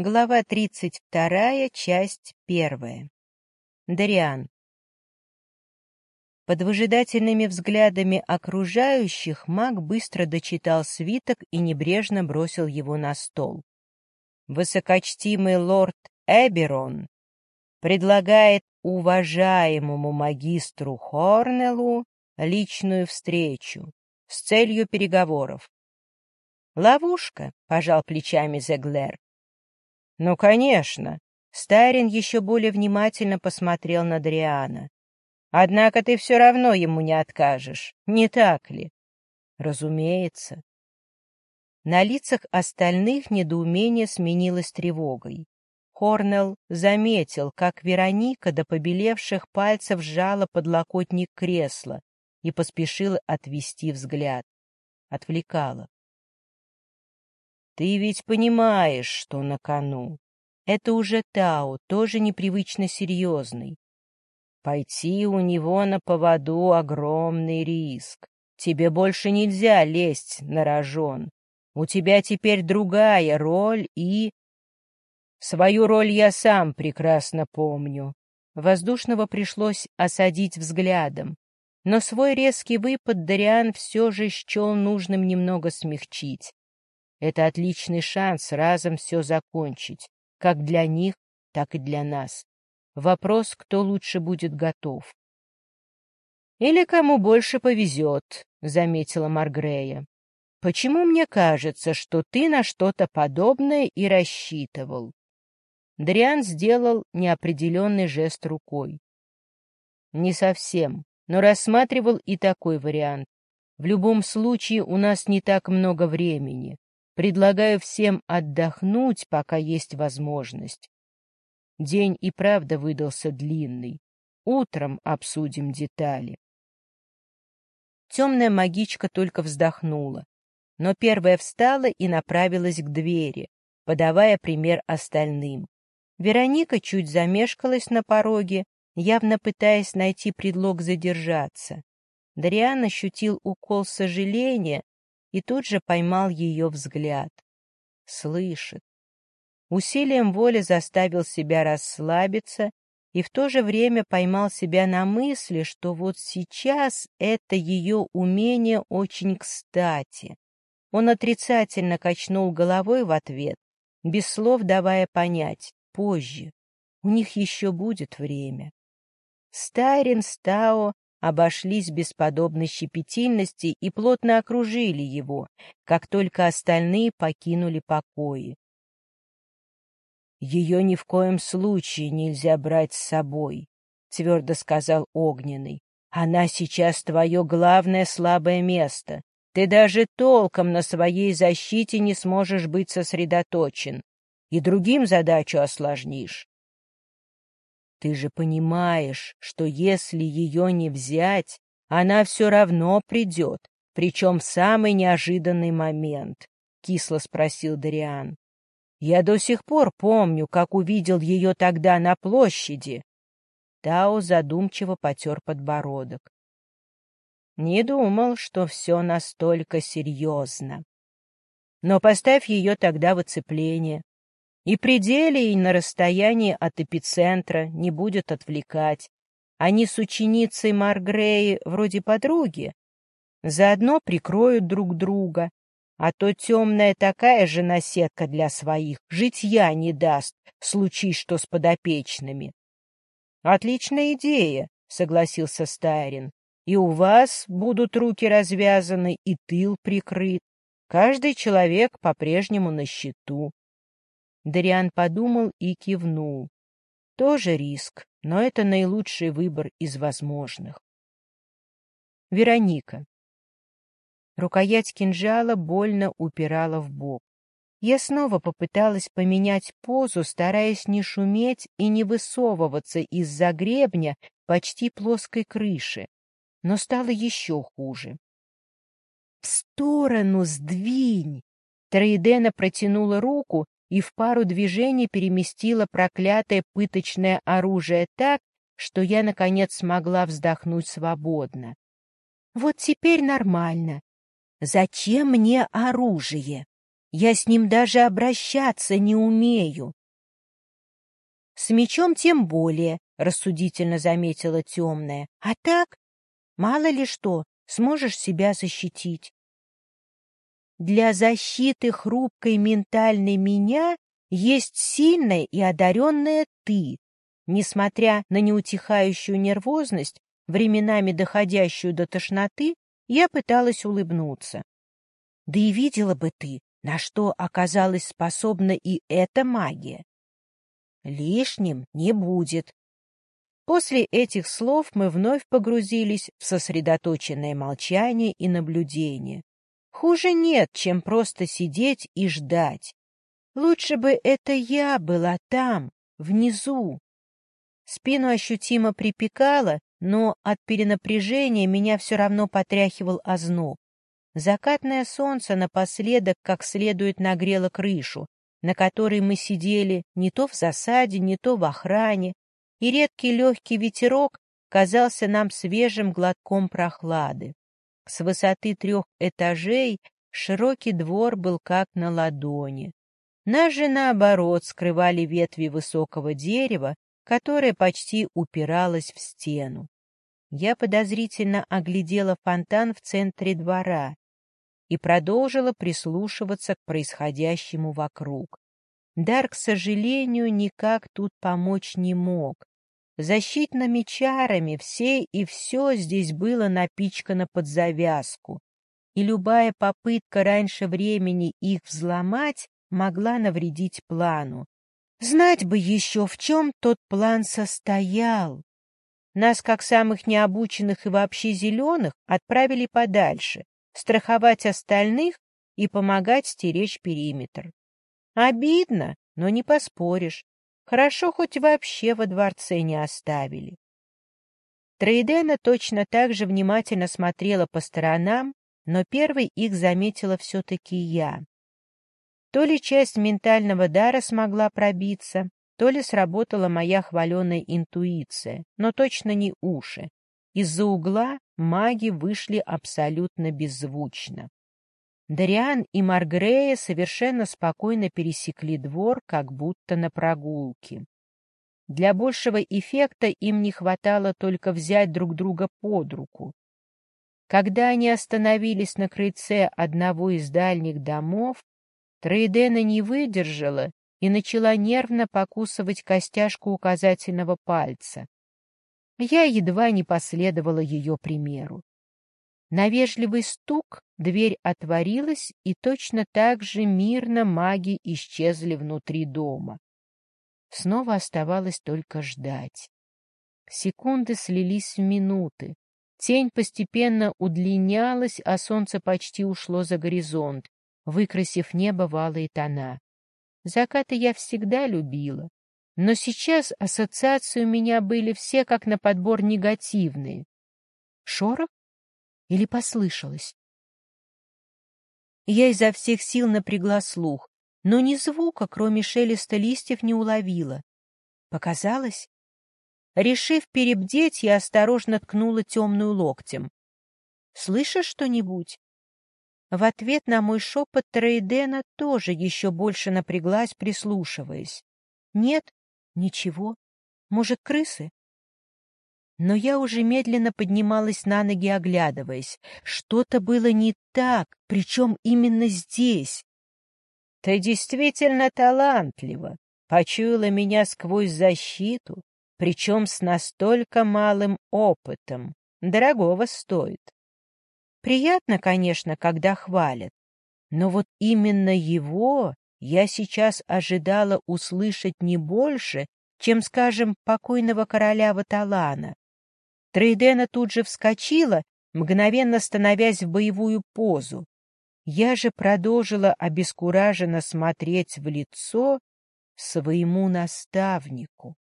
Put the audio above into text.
Глава 32, часть 1. Дариан. Под выжидательными взглядами окружающих маг быстро дочитал свиток и небрежно бросил его на стол. Высокочтимый лорд Эберон предлагает уважаемому магистру Хорнеллу личную встречу с целью переговоров. «Ловушка», — пожал плечами Зеглер. «Ну, конечно!» Старин еще более внимательно посмотрел на Дриана. «Однако ты все равно ему не откажешь, не так ли?» «Разумеется». На лицах остальных недоумение сменилось тревогой. Хорнелл заметил, как Вероника до побелевших пальцев сжала подлокотник кресла и поспешила отвести взгляд. Отвлекала. Ты ведь понимаешь, что на кону. Это уже Тао, тоже непривычно серьезный. Пойти у него на поводу — огромный риск. Тебе больше нельзя лезть на рожон. У тебя теперь другая роль и... Свою роль я сам прекрасно помню. Воздушного пришлось осадить взглядом, но свой резкий выпад Дариан все же счел нужным немного смягчить. Это отличный шанс разом все закончить, как для них, так и для нас. Вопрос, кто лучше будет готов. «Или кому больше повезет», — заметила Маргрея. «Почему мне кажется, что ты на что-то подобное и рассчитывал?» Дриан сделал неопределенный жест рукой. «Не совсем, но рассматривал и такой вариант. В любом случае у нас не так много времени. Предлагаю всем отдохнуть, пока есть возможность. День и правда выдался длинный. Утром обсудим детали. Темная магичка только вздохнула, но первая встала и направилась к двери, подавая пример остальным. Вероника чуть замешкалась на пороге, явно пытаясь найти предлог задержаться. Дариан ощутил укол сожаления, и тут же поймал ее взгляд. Слышит. Усилием воли заставил себя расслабиться и в то же время поймал себя на мысли, что вот сейчас это ее умение очень кстати. Он отрицательно качнул головой в ответ, без слов давая понять, позже, у них еще будет время. Старин Стао обошлись без подобной щепетильности и плотно окружили его, как только остальные покинули покои. «Ее ни в коем случае нельзя брать с собой», — твердо сказал Огненный. «Она сейчас твое главное слабое место. Ты даже толком на своей защите не сможешь быть сосредоточен, и другим задачу осложнишь. Ты же понимаешь, что если ее не взять, она все равно придет, причем в самый неожиданный момент, — кисло спросил Дариан. Я до сих пор помню, как увидел ее тогда на площади. Тао задумчиво потер подбородок. Не думал, что все настолько серьезно. Но поставь ее тогда в оцепление, и пределе, и на расстоянии от эпицентра не будет отвлекать. Они с ученицей Маргреи вроде подруги. Заодно прикроют друг друга. А то темная такая же наседка для своих, житья не даст, случись что с подопечными. — Отличная идея, — согласился Стайрин. — И у вас будут руки развязаны, и тыл прикрыт. Каждый человек по-прежнему на счету. Дариан подумал и кивнул. Тоже риск, но это наилучший выбор из возможных. Вероника. Рукоять кинжала больно упирала в бок. Я снова попыталась поменять позу, стараясь не шуметь и не высовываться из-за гребня почти плоской крыши, но стало еще хуже. — В сторону сдвинь! Троидена протянула руку, и в пару движений переместила проклятое пыточное оружие так, что я, наконец, смогла вздохнуть свободно. Вот теперь нормально. Зачем мне оружие? Я с ним даже обращаться не умею. С мечом тем более, — рассудительно заметила темная. А так, мало ли что, сможешь себя защитить. Для защиты хрупкой ментальной меня есть сильная и одаренная ты. Несмотря на неутихающую нервозность, временами доходящую до тошноты, я пыталась улыбнуться. Да и видела бы ты, на что оказалась способна и эта магия. Лишним не будет. После этих слов мы вновь погрузились в сосредоточенное молчание и наблюдение. Хуже нет, чем просто сидеть и ждать. Лучше бы это я была там, внизу. Спину ощутимо припекало, но от перенапряжения меня все равно потряхивал озноб. Закатное солнце напоследок как следует нагрело крышу, на которой мы сидели не то в засаде, не то в охране, и редкий легкий ветерок казался нам свежим глотком прохлады. С высоты трех этажей широкий двор был как на ладони. Нас же, наоборот, скрывали ветви высокого дерева, которое почти упиралось в стену. Я подозрительно оглядела фонтан в центре двора и продолжила прислушиваться к происходящему вокруг. Дар, к сожалению, никак тут помочь не мог. Защитными чарами все и все здесь было напичкано под завязку, и любая попытка раньше времени их взломать могла навредить плану. Знать бы еще, в чем тот план состоял. Нас, как самых необученных и вообще зеленых, отправили подальше, страховать остальных и помогать стеречь периметр. Обидно, но не поспоришь. Хорошо, хоть вообще во дворце не оставили. Трейдена точно так же внимательно смотрела по сторонам, но первой их заметила все-таки я. То ли часть ментального дара смогла пробиться, то ли сработала моя хваленая интуиция, но точно не уши. Из-за угла маги вышли абсолютно беззвучно. Дариан и Маргрея совершенно спокойно пересекли двор, как будто на прогулке. Для большего эффекта им не хватало только взять друг друга под руку. Когда они остановились на крыльце одного из дальних домов, Трейдена не выдержала и начала нервно покусывать костяшку указательного пальца. Я едва не последовала ее примеру. На вежливый стук дверь отворилась, и точно так же мирно маги исчезли внутри дома. Снова оставалось только ждать. Секунды слились в минуты. Тень постепенно удлинялась, а солнце почти ушло за горизонт, выкрасив небо валые тона. Закаты я всегда любила, но сейчас ассоциации у меня были все как на подбор негативные. Шорох? Или послышалось? Я изо всех сил напрягла слух, но ни звука, кроме шелеста листьев, не уловила. Показалось? Решив перебдеть, я осторожно ткнула темную локтем. «Слышишь что-нибудь?» В ответ на мой шепот Трейдена тоже еще больше напряглась, прислушиваясь. «Нет, ничего. Может, крысы?» Но я уже медленно поднималась на ноги, оглядываясь. Что-то было не так, причем именно здесь. — Ты действительно талантлива. Почуяла меня сквозь защиту, причем с настолько малым опытом. Дорогого стоит. Приятно, конечно, когда хвалят, но вот именно его я сейчас ожидала услышать не больше, чем, скажем, покойного короля Ваталана. Трейдена тут же вскочила, мгновенно становясь в боевую позу. Я же продолжила обескураженно смотреть в лицо своему наставнику.